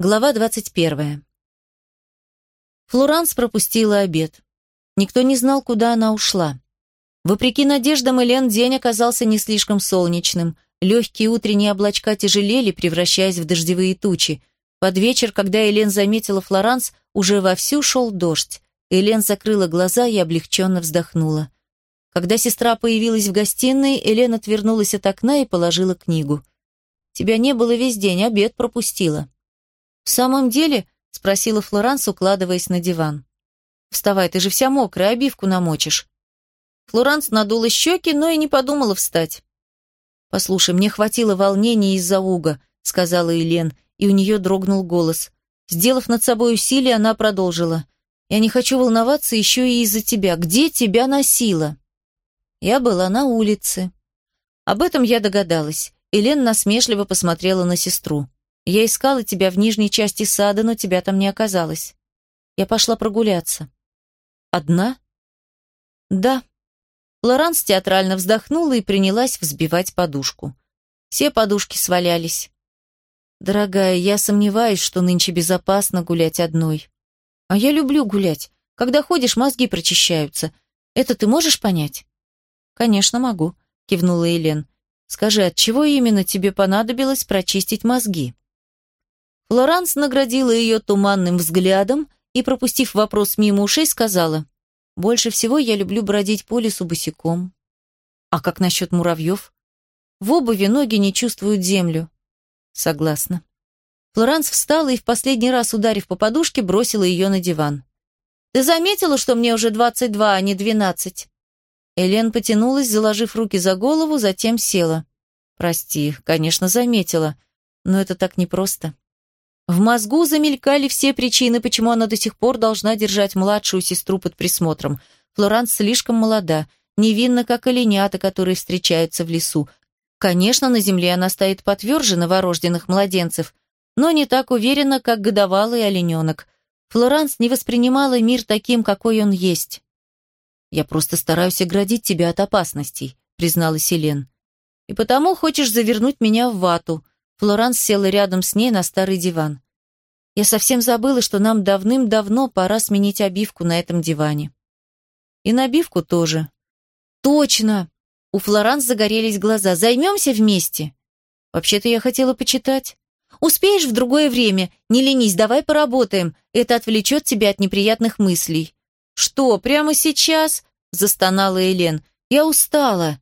Глава 21. Флоранс пропустила обед. Никто не знал, куда она ушла. Вопреки надеждам Элен день оказался не слишком солнечным. Легкие утренние облачка тяжелели, превращаясь в дождевые тучи. Под вечер, когда Элен заметила Флоранс, уже вовсю шел дождь. Элен закрыла глаза и облегченно вздохнула. Когда сестра появилась в гостиной, Элен отвернулась от окна и положила книгу. «Тебя не было весь день, обед пропустила». «В самом деле?» — спросила Флоранс, укладываясь на диван. «Вставай, ты же вся мокрая, обивку намочишь». Флоранс надула щеки, но и не подумала встать. «Послушай, мне хватило волнения из-за Уга», — сказала Елен, и у нее дрогнул голос. Сделав над собой усилие, она продолжила. «Я не хочу волноваться еще и из-за тебя. Где тебя носила?» «Я была на улице». Об этом я догадалась. Елен насмешливо посмотрела на сестру. Я искала тебя в нижней части сада, но тебя там не оказалось. Я пошла прогуляться. Одна? Да. Лоранс театрально вздохнула и принялась взбивать подушку. Все подушки свалялись. Дорогая, я сомневаюсь, что нынче безопасно гулять одной. А я люблю гулять. Когда ходишь, мозги прочищаются. Это ты можешь понять? Конечно, могу, кивнула Елен. Скажи, от чего именно тебе понадобилось прочистить мозги? Флоранс наградила ее туманным взглядом и, пропустив вопрос мимо ушей, сказала, «Больше всего я люблю бродить по лесу босиком». «А как насчет муравьев?» «В обуви ноги не чувствуют землю». «Согласна». Флоранс встала и в последний раз, ударив по подушке, бросила ее на диван. «Ты заметила, что мне уже двадцать два, а не двенадцать?» Элен потянулась, заложив руки за голову, затем села. «Прости, конечно, заметила, но это так непросто». В мозгу замелькали все причины, почему она до сих пор должна держать младшую сестру под присмотром. Флоранс слишком молода, невинна, как оленята, которые встречаются в лесу. Конечно, на земле она стоит потверже новорожденных младенцев, но не так уверенно, как годовалый олененок. Флоранс не воспринимала мир таким, какой он есть. «Я просто стараюсь оградить тебя от опасностей», — призналась Селен. «И потому хочешь завернуть меня в вату», Флоранс села рядом с ней на старый диван. Я совсем забыла, что нам давным-давно пора сменить обивку на этом диване. И набивку тоже. Точно! У Флоранс загорелись глаза. Займемся вместе? Вообще-то я хотела почитать. Успеешь в другое время? Не ленись, давай поработаем. Это отвлечет тебя от неприятных мыслей. Что, прямо сейчас? Застонала Элен. Я устала.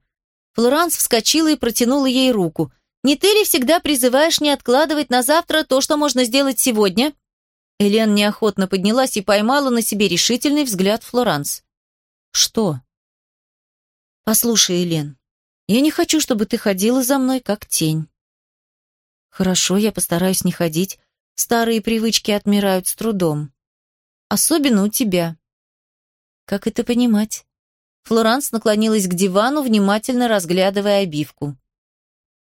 Флоранс вскочила и протянула ей руку. Не ты ли всегда призываешь не откладывать на завтра то, что можно сделать сегодня?» Элен неохотно поднялась и поймала на себе решительный взгляд Флоранс. «Что?» «Послушай, Элен, я не хочу, чтобы ты ходила за мной, как тень». «Хорошо, я постараюсь не ходить. Старые привычки отмирают с трудом. Особенно у тебя». «Как это понимать?» Флоранс наклонилась к дивану, внимательно разглядывая обивку.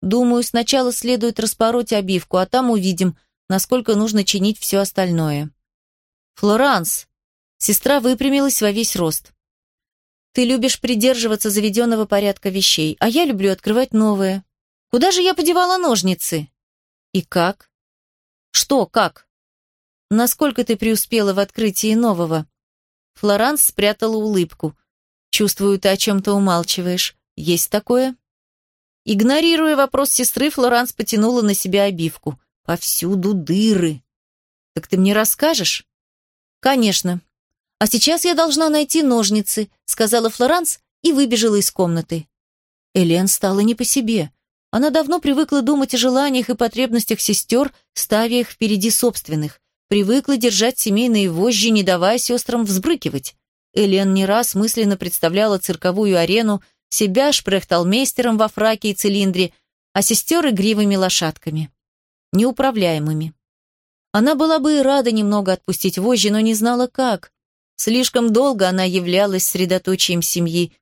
Думаю, сначала следует распороть обивку, а там увидим, насколько нужно чинить все остальное. Флоранс. Сестра выпрямилась во весь рост. Ты любишь придерживаться заведенного порядка вещей, а я люблю открывать новые. Куда же я подевала ножницы? И как? Что, как? Насколько ты преуспела в открытии нового? Флоранс спрятала улыбку. Чувствую, ты о чем-то умалчиваешь. Есть такое? Игнорируя вопрос сестры, Флоранс потянула на себя обивку. Повсюду дыры. «Так ты мне расскажешь?» «Конечно. А сейчас я должна найти ножницы», сказала Флоранс и выбежала из комнаты. Элен стала не по себе. Она давно привыкла думать о желаниях и потребностях сестер, ставя их впереди собственных. Привыкла держать семейные вожжи, не давая сестрам взбрыкивать. Элен не раз мысленно представляла цирковую арену, себя шпрехталмейстером во фраке и цилиндре, а сестер игривыми лошадками. Неуправляемыми. Она была бы и рада немного отпустить вожжи, но не знала как. Слишком долго она являлась средоточием семьи.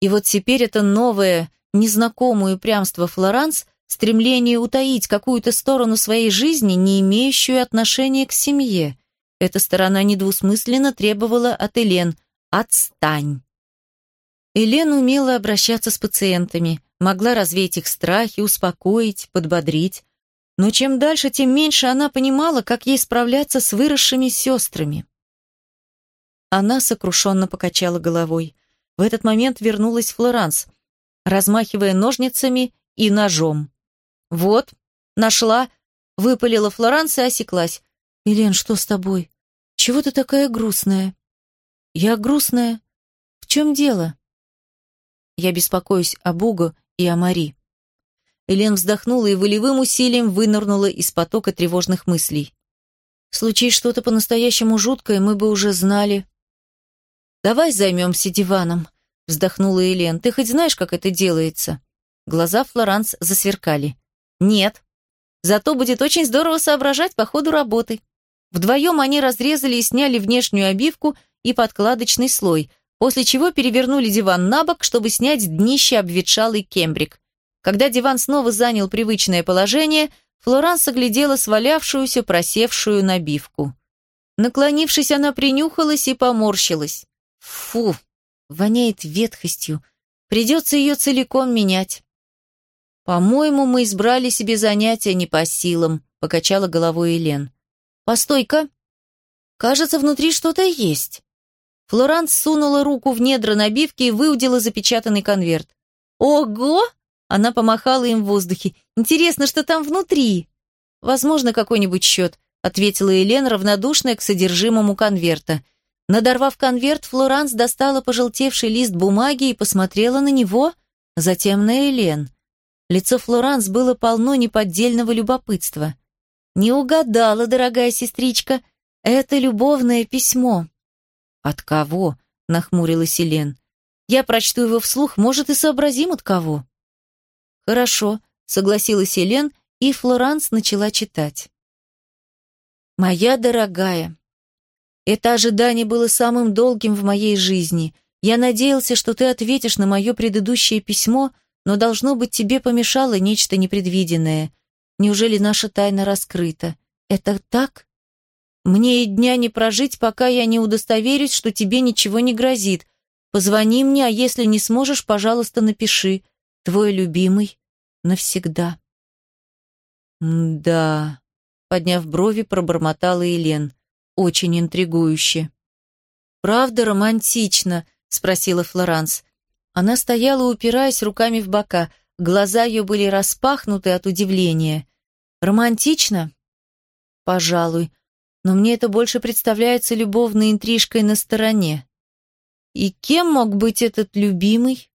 И вот теперь это новое, незнакомое упрямство Флоранс, стремление утаить какую-то сторону своей жизни, не имеющую отношения к семье. Эта сторона недвусмысленно требовала от Элен «Отстань». Элен умела обращаться с пациентами, могла развеять их страхи, успокоить, подбодрить. Но чем дальше, тем меньше она понимала, как ей справляться с выросшими сестрами. Она сокрушенно покачала головой. В этот момент вернулась Флоранс, размахивая ножницами и ножом. «Вот, нашла», — выпалила Флоранс и осеклась. «Елен, что с тобой? Чего ты такая грустная?» «Я грустная? В чем дело?» «Я беспокоюсь об Уго и о Мари». Элен вздохнула и волевым усилием вынырнула из потока тревожных мыслей. «Случись что-то по-настоящему жуткое, мы бы уже знали». «Давай займемся диваном», — вздохнула Элен. «Ты хоть знаешь, как это делается?» Глаза Флоранс засверкали. «Нет. Зато будет очень здорово соображать по ходу работы». Вдвоем они разрезали и сняли внешнюю обивку и подкладочный слой, после чего перевернули диван на бок, чтобы снять днище обветшалый кембрик. Когда диван снова занял привычное положение, Флоранс оглядела свалявшуюся, просевшую набивку. Наклонившись, она принюхалась и поморщилась. Фу, воняет ветхостью. Придется ее целиком менять. По-моему, мы избрали себе занятия не по силам, покачала головой Елен. Постой-ка. Кажется, внутри что-то есть. Флоранс сунула руку в недра набивки и выудила запечатанный конверт. Ого! Она помахала им в воздухе. Интересно, что там внутри? Возможно, какой-нибудь счет, ответила Елена, равнодушная к содержимому конверта. Надорвав конверт, Флоранс достала пожелтевший лист бумаги и посмотрела на него, затем на Элен. Лицо Флоранс было полно неподдельного любопытства. «Не угадала, дорогая сестричка, это любовное письмо». «От кого?» — нахмурилась Элен. «Я прочту его вслух, может, и сообразим, от кого». «Хорошо», — согласилась Элен, и Флоранс начала читать. «Моя дорогая, это ожидание было самым долгим в моей жизни. Я надеялся, что ты ответишь на мое предыдущее письмо, но, должно быть, тебе помешало нечто непредвиденное. Неужели наша тайна раскрыта? Это так? Мне и дня не прожить, пока я не удостоверюсь, что тебе ничего не грозит. Позвони мне, а если не сможешь, пожалуйста, напиши. Твой любимый навсегда. «Да», — подняв брови, пробормотала Елен очень интригующе. «Правда романтично?» — спросила Флоранс. Она стояла, упираясь руками в бока. Глаза ее были распахнуты от удивления. «Романтично?» «Пожалуй. Но мне это больше представляется любовной интрижкой на стороне. И кем мог быть этот любимый?»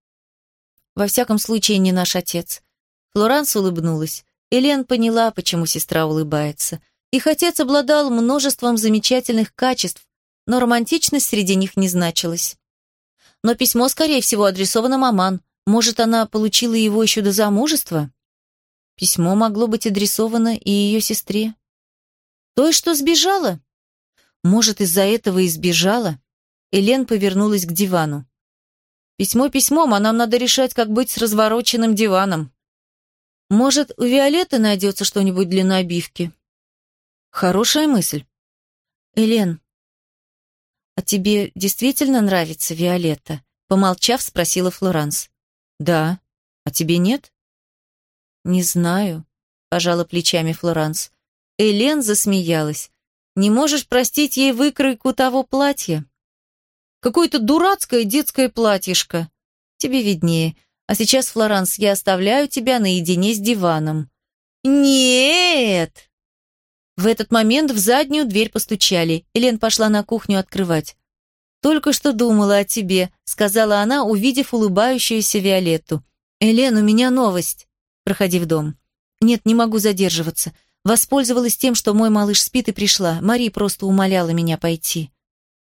«Во всяком случае, не наш отец». Флоранс улыбнулась. Элен поняла, почему сестра улыбается. Их отец обладал множеством замечательных качеств, но романтичность среди них не значилась. Но письмо, скорее всего, адресовано маман. Может, она получила его еще до замужества? Письмо могло быть адресовано и ее сестре. Той, что сбежала? Может, из-за этого и сбежала? Элен повернулась к дивану. Письмо письмом, а нам надо решать, как быть с развороченным диваном. Может, у Виолетты найдется что-нибудь для набивки? Хорошая мысль. Элен, а тебе действительно нравится Виолетта? Помолчав, спросила Флоранс. Да. А тебе нет? Не знаю, пожала плечами Флоранс. Элен засмеялась. Не можешь простить ей выкройку того платья? Какое-то дурацкое детское платьишко. Тебе виднее. А сейчас, Флоранс, я оставляю тебя наедине с диваном. Нет! В этот момент в заднюю дверь постучали. Элен пошла на кухню открывать. «Только что думала о тебе», — сказала она, увидев улыбающуюся Виолетту. «Элен, у меня новость». «Проходи в дом». «Нет, не могу задерживаться. Воспользовалась тем, что мой малыш спит и пришла. Мари просто умоляла меня пойти».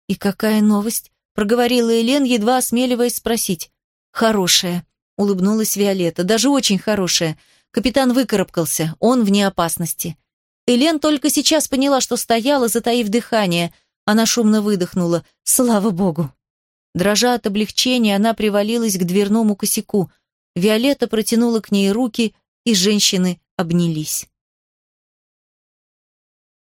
«И какая новость?» — проговорила Элен, едва осмеливаясь спросить. «Хорошая», — улыбнулась Виолетта, — «даже очень хорошая. Капитан выкарабкался, он вне опасности. Элен только сейчас поняла, что стояла, затаив дыхание. Она шумно выдохнула. Слава богу. Дрожа от облегчения, она привалилась к дверному косяку. Виолетта протянула к ней руки, и женщины обнялись.